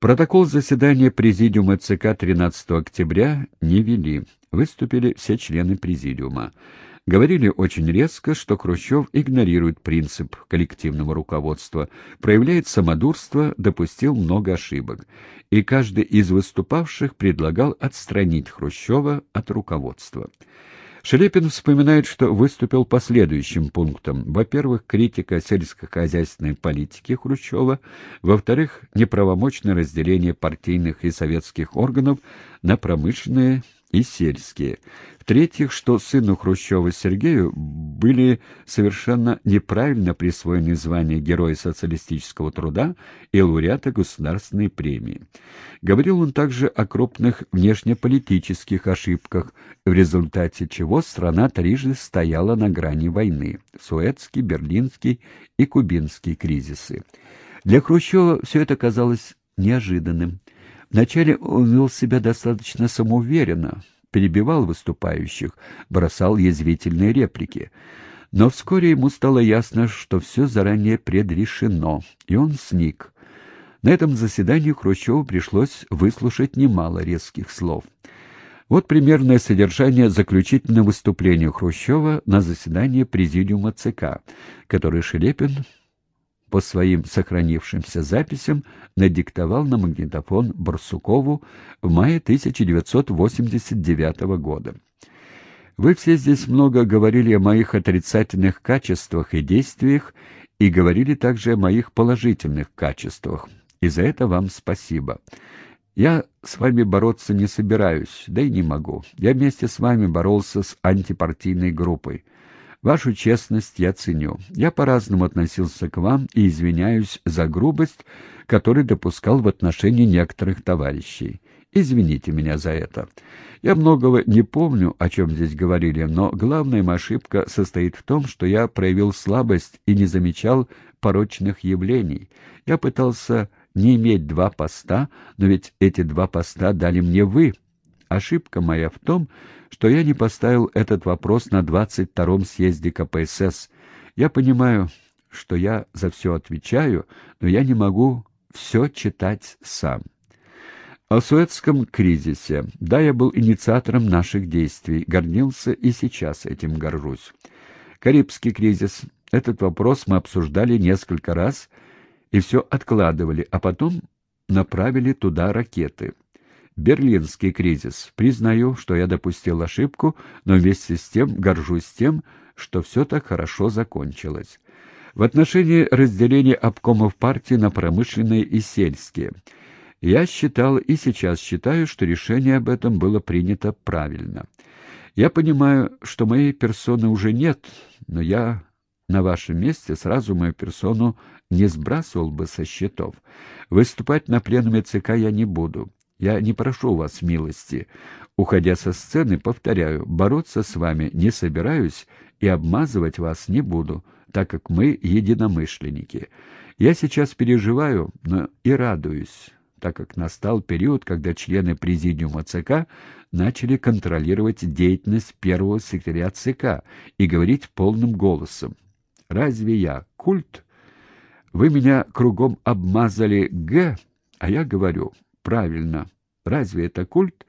Протокол заседания Президиума ЦК 13 октября не вели. Выступили все члены Президиума. Говорили очень резко, что Хрущев игнорирует принцип коллективного руководства, проявляет самодурство, допустил много ошибок. И каждый из выступавших предлагал отстранить Хрущева от руководства. Шелепин вспоминает, что выступил по следующим пунктам. Во-первых, критика сельскохозяйственной политики Хрущева. Во-вторых, неправомочное разделение партийных и советских органов на промышленные и сельские. В-третьих, что сыну Хрущева Сергею были совершенно неправильно присвоены звания Героя социалистического труда и лауреата государственной премии. Говорил он также о крупных внешнеполитических ошибках, в результате чего страна трижды стояла на грани войны – Суэцкий, Берлинский и Кубинский кризисы. Для Хрущева все это казалось неожиданным. Вначале он вел себя достаточно самоуверенно, перебивал выступающих, бросал язвительные реплики. Но вскоре ему стало ясно, что все заранее предрешено, и он сник. На этом заседании Хрущеву пришлось выслушать немало резких слов. Вот примерное содержание заключительного выступления Хрущева на заседании Президиума ЦК, которое Шелепин по своим сохранившимся записям надиктовал на магнитофон Барсукову в мае 1989 года. Вы все здесь много говорили о моих отрицательных качествах и действиях и говорили также о моих положительных качествах, и за это вам спасибо. Я с вами бороться не собираюсь, да и не могу. Я вместе с вами боролся с антипартийной группой. Вашу честность я ценю. Я по-разному относился к вам и извиняюсь за грубость, которую допускал в отношении некоторых товарищей. Извините меня за это. Я многого не помню, о чем здесь говорили, но главная моя ошибка состоит в том, что я проявил слабость и не замечал порочных явлений. Я пытался не иметь два поста, но ведь эти два поста дали мне вы. Ошибка моя в том, что я не поставил этот вопрос на 22-м съезде КПСС. Я понимаю, что я за все отвечаю, но я не могу все читать сам. О Суэцком кризисе. Да, я был инициатором наших действий, гордился и сейчас этим горжусь. Карибский кризис. Этот вопрос мы обсуждали несколько раз и все откладывали, а потом направили туда ракеты. Берлинский кризис. Признаю, что я допустил ошибку, но вместе с тем горжусь тем, что все так хорошо закончилось. В отношении разделения обкомов партии на промышленные и сельские. Я считал и сейчас считаю, что решение об этом было принято правильно. Я понимаю, что моей персоны уже нет, но я на вашем месте сразу мою персону не сбрасывал бы со счетов. Выступать на пленуме ЦК я не буду. Я не прошу вас милости. Уходя со сцены, повторяю, бороться с вами не собираюсь и обмазывать вас не буду, так как мы единомышленники. Я сейчас переживаю, но и радуюсь, так как настал период, когда члены Президиума ЦК начали контролировать деятельность первого секретаря ЦК и говорить полным голосом. «Разве я культ? Вы меня кругом обмазали Г, а я говорю...» Правильно. Разве это культ?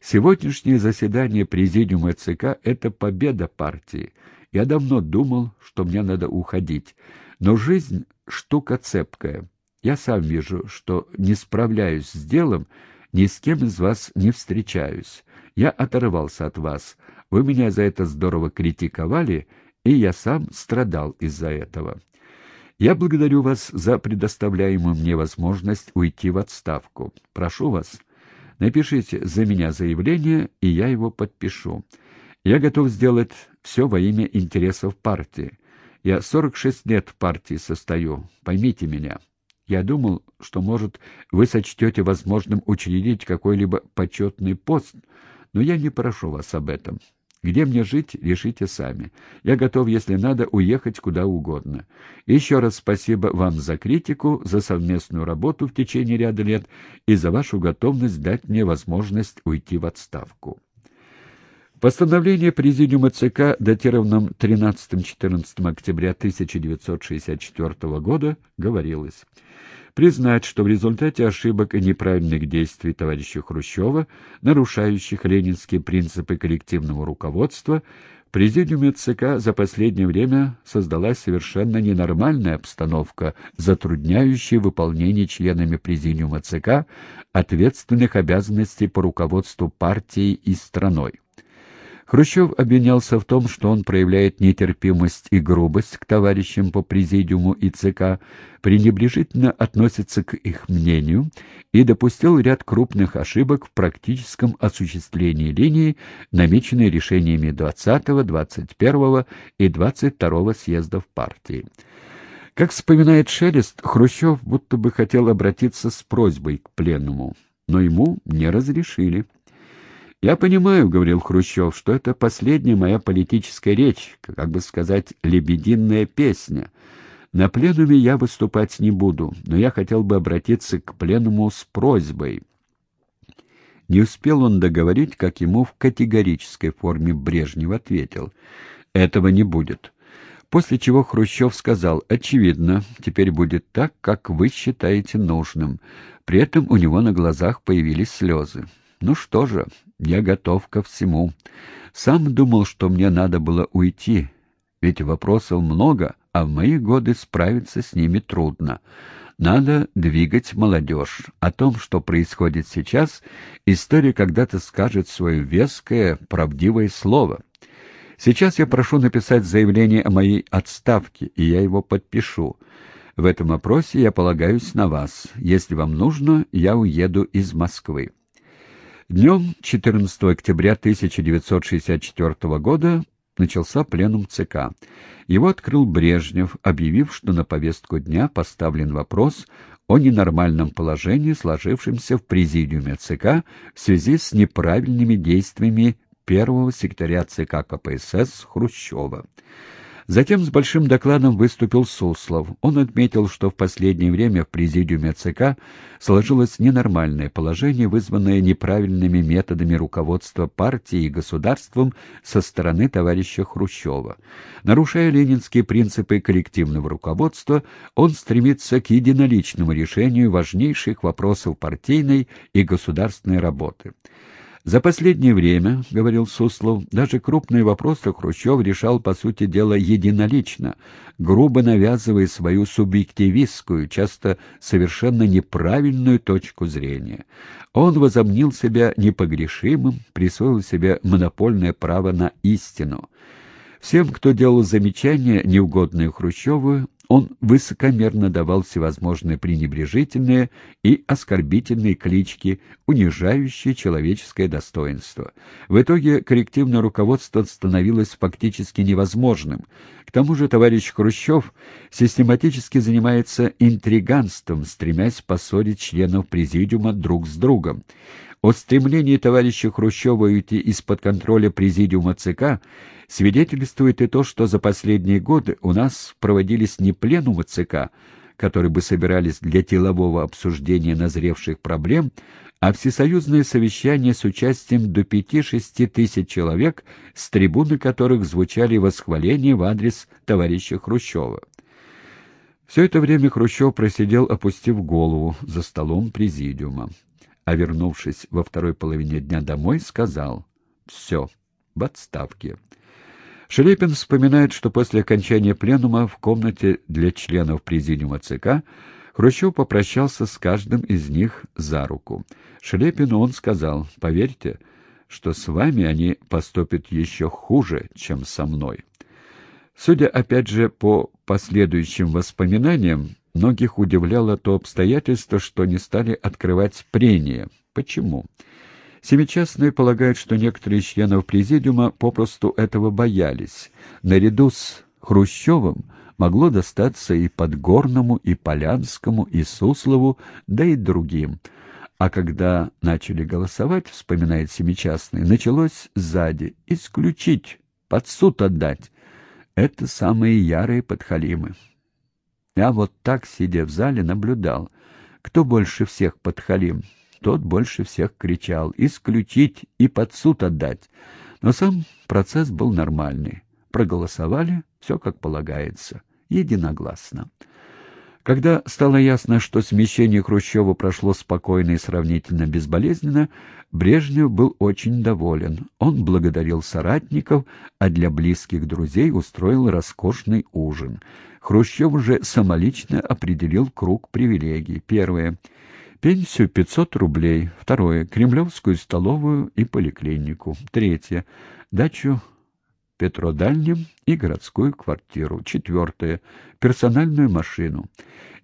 Сегодняшнее заседание Президиума ЦК — это победа партии. Я давно думал, что мне надо уходить. Но жизнь — штука цепкая. Я сам вижу, что не справляюсь с делом, ни с кем из вас не встречаюсь. Я оторвался от вас. Вы меня за это здорово критиковали, и я сам страдал из-за этого. Я благодарю вас за предоставляемую мне возможность уйти в отставку. Прошу вас, напишите за меня заявление, и я его подпишу. Я готов сделать все во имя интересов партии. Я 46 лет в партии состою, поймите меня. Я думал, что, может, вы сочтете возможным учредить какой-либо почетный пост, но я не прошу вас об этом. Где мне жить, решите сами. Я готов, если надо, уехать куда угодно. еще раз спасибо вам за критику, за совместную работу в течение ряда лет и за вашу готовность дать мне возможность уйти в отставку. Постановление Президиума ЦК, датированном 13-14 октября 1964 года, говорилось признать, что в результате ошибок и неправильных действий товарища Хрущева, нарушающих ленинские принципы коллективного руководства, в Президиуме ЦК за последнее время создалась совершенно ненормальная обстановка, затрудняющая выполнение членами Президиума ЦК ответственных обязанностей по руководству партией и страной. Хрущев обвинялся в том, что он проявляет нетерпимость и грубость к товарищам по президиуму и ЦК, пренебрежительно относится к их мнению и допустил ряд крупных ошибок в практическом осуществлении линии, намеченной решениями 20, 21 и 22 съездов партии. Как вспоминает Шелест, Хрущев будто бы хотел обратиться с просьбой к пленному, но ему не разрешили. «Я понимаю, — говорил Хрущев, — что это последняя моя политическая речь, как бы сказать, лебединая песня. На пленуме я выступать не буду, но я хотел бы обратиться к пленуму с просьбой». Не успел он договорить, как ему в категорической форме Брежнев ответил. «Этого не будет». После чего Хрущев сказал, «Очевидно, теперь будет так, как вы считаете нужным». При этом у него на глазах появились слезы. «Ну что же, я готов ко всему. Сам думал, что мне надо было уйти, ведь вопросов много, а в мои годы справиться с ними трудно. Надо двигать молодежь. О том, что происходит сейчас, история когда-то скажет свое веское, правдивое слово. Сейчас я прошу написать заявление о моей отставке, и я его подпишу. В этом вопросе я полагаюсь на вас. Если вам нужно, я уеду из Москвы. Днем 14 октября 1964 года начался пленум ЦК. Его открыл Брежнев, объявив, что на повестку дня поставлен вопрос о ненормальном положении, сложившемся в президиуме ЦК в связи с неправильными действиями первого секретаря ЦК КПСС Хрущева. Затем с большим докладом выступил Суслов. Он отметил, что в последнее время в президиуме ЦК сложилось ненормальное положение, вызванное неправильными методами руководства партией и государством со стороны товарища Хрущева. Нарушая ленинские принципы коллективного руководства, он стремится к единоличному решению важнейших вопросов партийной и государственной работы. За последнее время, — говорил Суслов, — даже крупные вопросы Хрущев решал, по сути дела, единолично, грубо навязывая свою субъективистскую, часто совершенно неправильную точку зрения. Он возомнил себя непогрешимым, присвоил себе монопольное право на истину. Всем, кто делал замечания, неугодные Хрущеву, он высокомерно давал всевозможные пренебрежительные и оскорбительные клички, унижающие человеческое достоинство. В итоге коллективное руководство становилось фактически невозможным. К тому же товарищ Хрущев систематически занимается интриганством, стремясь поссорить членов президиума друг с другом. О стремлении товарища Хрущева уйти из-под контроля президиума ЦК Свидетельствует и то, что за последние годы у нас проводились не пленумы ЦК, которые бы собирались для делового обсуждения назревших проблем, а всесоюзные совещания с участием до пяти-шести тысяч человек, с трибуны которых звучали восхваления в адрес товарища Хрущева. Все это время Хрущев просидел, опустив голову, за столом президиума. А вернувшись во второй половине дня домой, сказал «Все, в отставке». Шелепин вспоминает, что после окончания пленума в комнате для членов президиума ЦК Хрущев попрощался с каждым из них за руку. Шелепину он сказал, «Поверьте, что с вами они поступят еще хуже, чем со мной». Судя, опять же, по последующим воспоминаниям, многих удивляло то обстоятельство, что не стали открывать прения. Почему? Семичастные полагают, что некоторые членов президиума попросту этого боялись. Наряду с Хрущевым могло достаться и Подгорному, и Полянскому, и Суслову, да и другим. А когда начали голосовать, вспоминает Семичастный, началось сзади «исключить, под суд отдать». Это самые ярые подхалимы. Я вот так, сидя в зале, наблюдал, кто больше всех подхалим, тот больше всех кричал «исключить и под суд отдать». Но сам процесс был нормальный. Проголосовали, все как полагается, единогласно. Когда стало ясно, что смещение Хрущева прошло спокойно и сравнительно безболезненно, Брежнев был очень доволен. Он благодарил соратников, а для близких друзей устроил роскошный ужин. Хрущев же самолично определил круг привилегий. Первое — пенсию 500 рублей. Второе — кремлевскую столовую и поликлинику. Третье — дачу Петродальнем и городскую квартиру. Четвертое — персональную машину.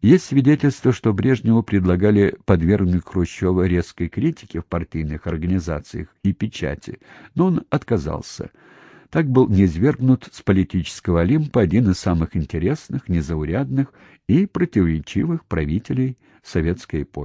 Есть свидетельство, что Брежневу предлагали подвергнуть Хрущева резкой критике в партийных организациях и печати, но он отказался. Так был низвергнут с политического Олимпа один из самых интересных, незаурядных и противоречивых правителей советской эпохи.